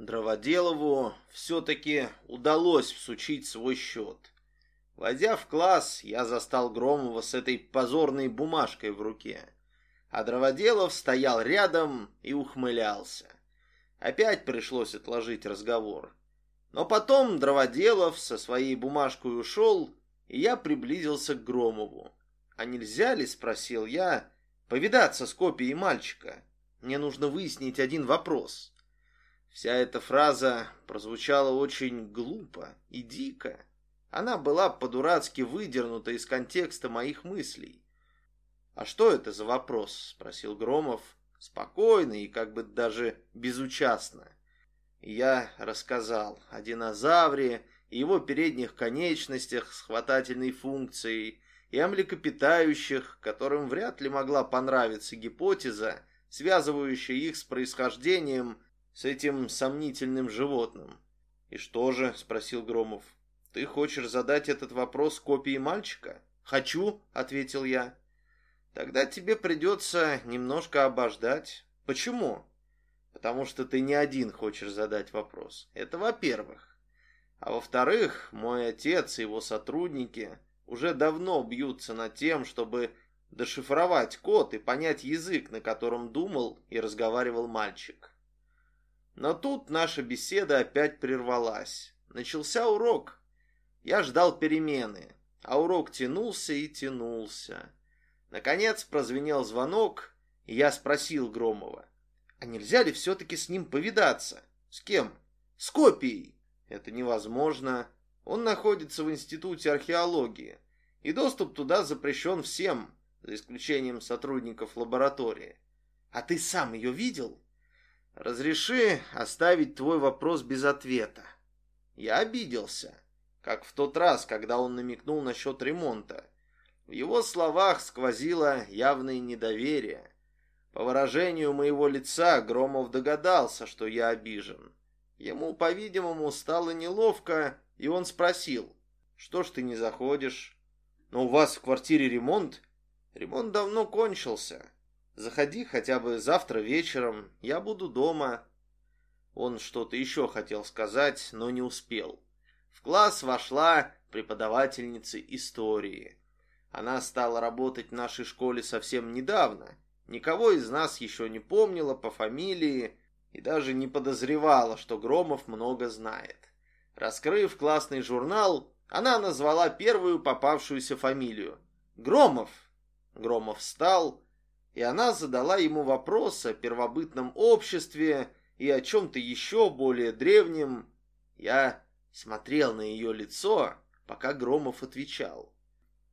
Дроводелову все-таки удалось всучить свой счет. Войдя в класс, я застал Громова с этой позорной бумажкой в руке. А Дроводелов стоял рядом и ухмылялся. Опять пришлось отложить разговор. Но потом Дроводелов со своей бумажкой ушел, и я приблизился к Громову. «А нельзя ли, — спросил я, — повидаться с копией мальчика? Мне нужно выяснить один вопрос». Вся эта фраза прозвучала очень глупо и дико. Она была по-дурацки выдернута из контекста моих мыслей. «А что это за вопрос?» — спросил Громов, спокойно и как бы даже безучастно. Я рассказал о динозавре и его передних конечностях с хватательной функцией, и о млекопитающих, которым вряд ли могла понравиться гипотеза, связывающая их с происхождением с этим сомнительным животным. «И что же?» — спросил Громов. «Ты хочешь задать этот вопрос копии мальчика?» «Хочу», — ответил я. «Тогда тебе придется немножко обождать. Почему?» «Потому что ты не один хочешь задать вопрос. Это во-первых. А во-вторых, мой отец и его сотрудники уже давно бьются над тем, чтобы дешифровать код и понять язык, на котором думал и разговаривал мальчик. Но тут наша беседа опять прервалась. Начался урок. Я ждал перемены, а урок тянулся и тянулся. Наконец прозвенел звонок, и я спросил Громова, а нельзя ли все-таки с ним повидаться? С кем? С копией. Это невозможно. Он находится в Институте археологии, и доступ туда запрещен всем, за исключением сотрудников лаборатории. А ты сам ее видел? Разреши оставить твой вопрос без ответа. Я обиделся, как в тот раз, когда он намекнул насчет ремонта. В его словах сквозило явное недоверие. По выражению моего лица Громов догадался, что я обижен. Ему, по-видимому, стало неловко, и он спросил, «Что ж ты не заходишь?» «Но у вас в квартире ремонт?» «Ремонт давно кончился. Заходи хотя бы завтра вечером, я буду дома». Он что-то еще хотел сказать, но не успел. В класс вошла преподавательница истории. Она стала работать в нашей школе совсем недавно. Никого из нас еще не помнила по фамилии и даже не подозревала, что Громов много знает. Раскрыв классный журнал, она назвала первую попавшуюся фамилию. «Громов!» Громов встал, и она задала ему вопрос о первобытном обществе и о чем-то еще более древнем. Я смотрел на ее лицо, пока Громов отвечал.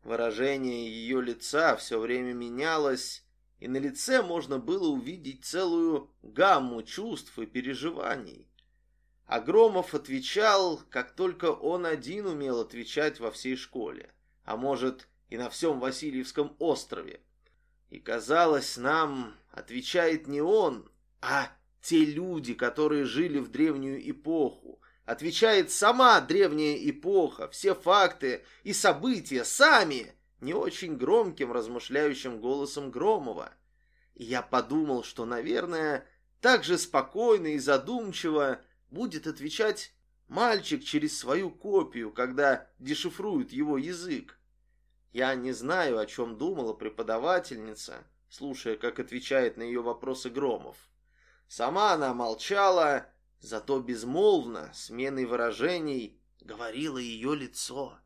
Выражение ее лица все время менялось, и на лице можно было увидеть целую гамму чувств и переживаний. А Громов отвечал, как только он один умел отвечать во всей школе, а может и на всем Васильевском острове. И казалось нам, отвечает не он, а те люди, которые жили в древнюю эпоху. Отвечает сама древняя эпоха, все факты и события сами, не очень громким размышляющим голосом Громова. И я подумал, что, наверное, так же спокойно и задумчиво будет отвечать мальчик через свою копию, когда дешифрует его язык. Я не знаю, о чем думала преподавательница, слушая, как отвечает на ее вопросы Громов. Сама она молчала, зато безмолвно, сменой выражений, говорило ее лицо.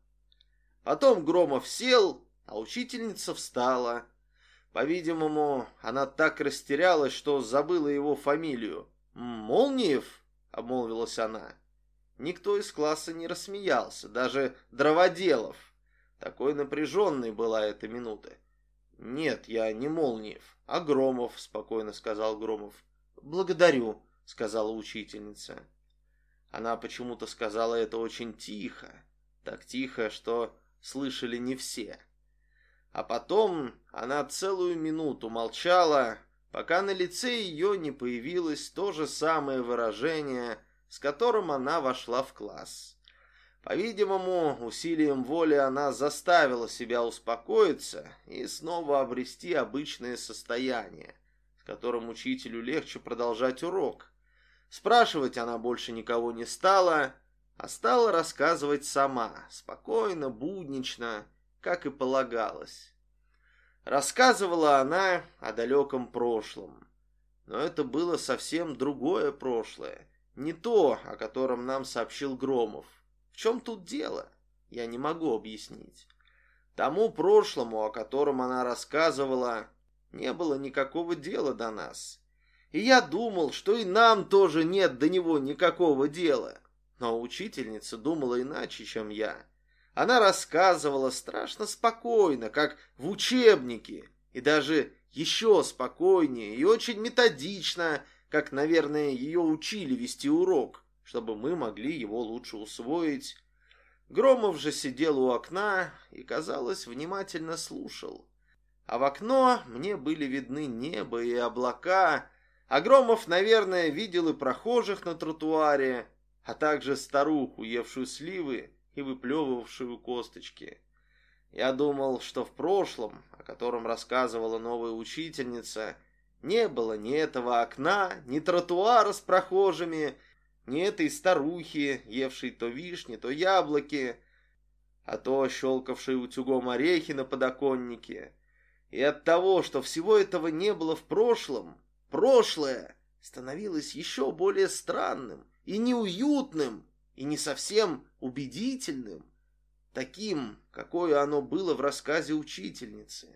Потом Громов сел, а учительница встала. По-видимому, она так растерялась, что забыла его фамилию. «Молниев?» — обмолвилась она. Никто из класса не рассмеялся, даже Дроводелов — такой напряженной была эта минута. «Нет, я не Молниев, а Громов», — спокойно сказал Громов. «Благодарю», — сказала учительница. Она почему-то сказала это очень тихо, так тихо, что слышали не все. А потом она целую минуту молчала, пока на лице ее не появилось то же самое выражение, с которым она вошла в класс. По-видимому, усилием воли она заставила себя успокоиться и снова обрести обычное состояние, с которым учителю легче продолжать урок. Спрашивать она больше никого не стала, а стала рассказывать сама, спокойно, буднично, как и полагалось. Рассказывала она о далеком прошлом. Но это было совсем другое прошлое, не то, о котором нам сообщил Громов. В чем тут дело? Я не могу объяснить. Тому прошлому, о котором она рассказывала, не было никакого дела до нас. И я думал, что и нам тоже нет до него никакого дела. Но учительница думала иначе, чем я. Она рассказывала страшно спокойно, как в учебнике, и даже еще спокойнее и очень методично, как, наверное, ее учили вести урок, чтобы мы могли его лучше усвоить. Громов же сидел у окна и, казалось, внимательно слушал. А в окно мне были видны небо и облака, а Громов, наверное, видел и прохожих на тротуаре, а также старуху, евшую сливы и выплевывавшую косточки. Я думал, что в прошлом, о котором рассказывала новая учительница, не было ни этого окна, ни тротуара с прохожими, ни этой старухи, евшей то вишни, то яблоки, а то щелкавшей утюгом орехи на подоконнике. И от того, что всего этого не было в прошлом, прошлое становилось еще более странным и неуютным, и не совсем убедительным, таким, какое оно было в рассказе учительницы.